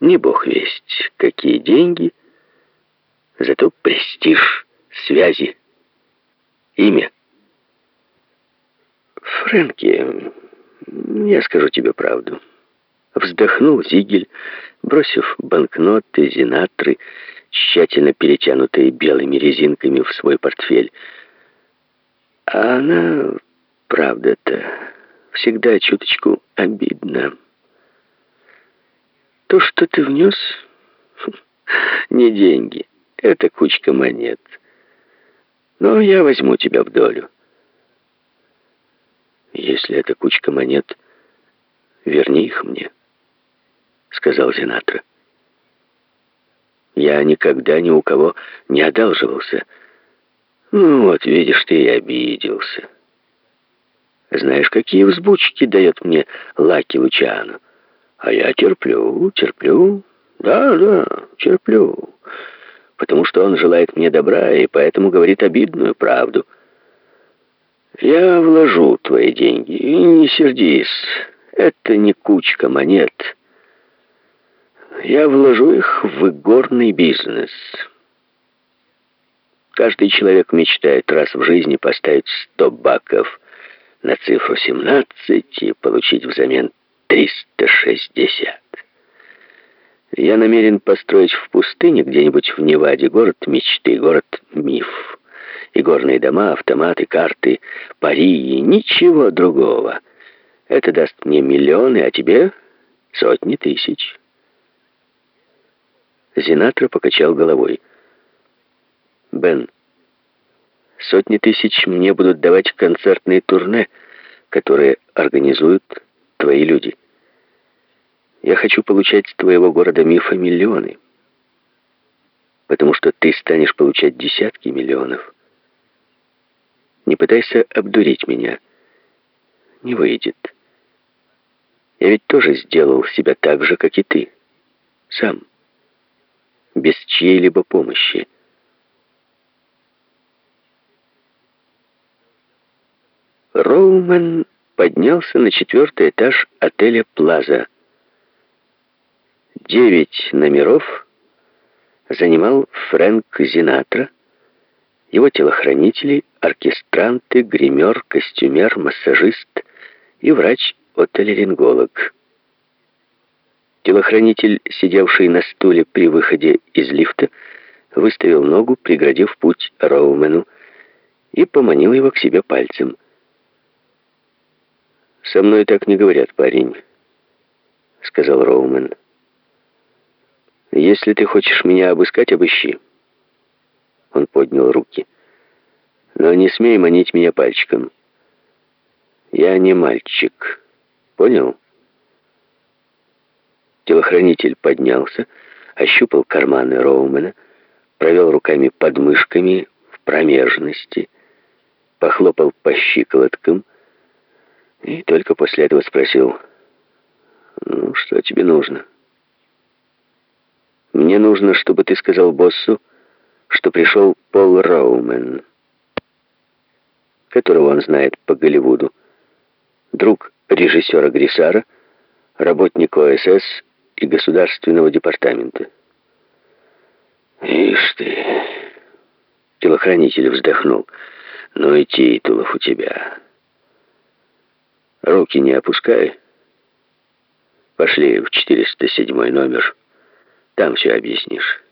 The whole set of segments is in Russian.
Не бог весть, какие деньги, зато престиж, связи, имя. Фрэнки, я скажу тебе правду. Вздохнул Зигель, бросив банкноты, зинатры, тщательно перетянутые белыми резинками в свой портфель. А она, правда-то, всегда чуточку обидна. То, что ты внес, не деньги, это кучка монет. Но я возьму тебя в долю. Если это кучка монет, верни их мне, сказал Зинатра. Я никогда ни у кого не одалживался. Ну вот, видишь, ты и обиделся. Знаешь, какие взбучки дает мне Лаки Лучано? А я терплю, терплю, да, да, терплю. Потому что он желает мне добра и поэтому говорит обидную правду. Я вложу твои деньги, и не сердись. Это не кучка монет. Я вложу их в игорный бизнес. Каждый человек мечтает раз в жизни поставить сто баков на цифру 17 и получить взамен 360. Я намерен построить в пустыне где-нибудь в Неваде город мечты, город миф. И горные дома, автоматы, карты, пари и ничего другого. Это даст мне миллионы, а тебе сотни тысяч. Зинатра покачал головой. «Бен, сотни тысяч мне будут давать концертные турне, которые организуют твои люди. Я хочу получать с твоего города мифа миллионы, потому что ты станешь получать десятки миллионов. Не пытайся обдурить меня. Не выйдет. Я ведь тоже сделал себя так же, как и ты. Сам. Без чьей-либо помощи. Роумен поднялся на четвертый этаж отеля «Плаза». Девять номеров занимал Фрэнк Зинатра, его телохранители, оркестранты, гример, костюмер, массажист и врач-отолеринголог. Телохранитель, сидевший на стуле при выходе из лифта, выставил ногу, преградив путь Роумену, и поманил его к себе пальцем – «Со мной так не говорят, парень», — сказал Роумен. «Если ты хочешь меня обыскать, обыщи». Он поднял руки. «Но не смей манить меня пальчиком. Я не мальчик. Понял?» Телохранитель поднялся, ощупал карманы Роумена, провел руками под мышками в промежности, похлопал по щиколоткам, и только после этого спросил, «Ну, что тебе нужно?» «Мне нужно, чтобы ты сказал боссу, что пришел Пол Роумен, которого он знает по Голливуду, друг режиссера Грисара, работник ОСС и Государственного департамента». «Ишь ты!» Телохранитель вздохнул. «Ну и титулов у тебя!» Руки не опускай. Пошли в 407 номер. Там все объяснишь.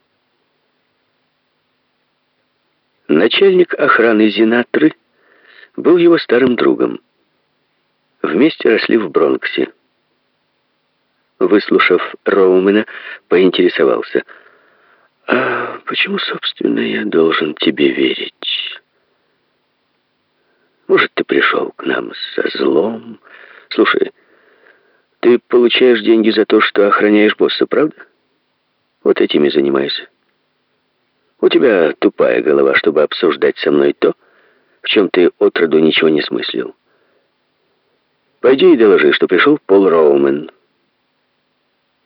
Начальник охраны Зинатры был его старым другом. Вместе росли в Бронксе. Выслушав Роумена, поинтересовался. «А почему, собственно, я должен тебе верить?» Может, ты пришел к нам со злом? Слушай, ты получаешь деньги за то, что охраняешь босса, правда? Вот этим и занимайся. У тебя тупая голова, чтобы обсуждать со мной то, в чем ты отроду ничего не смыслил. Пойди и доложи, что пришел Пол Роумен.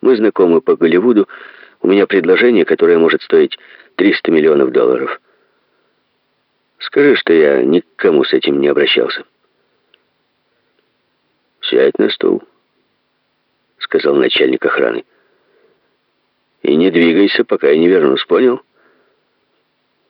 Мы знакомы по Голливуду. У меня предложение, которое может стоить 300 миллионов долларов. Скажи, что я ни к кому с этим не обращался. «Сядь на стул», — сказал начальник охраны. Не двигайся, пока я не вернусь, понял?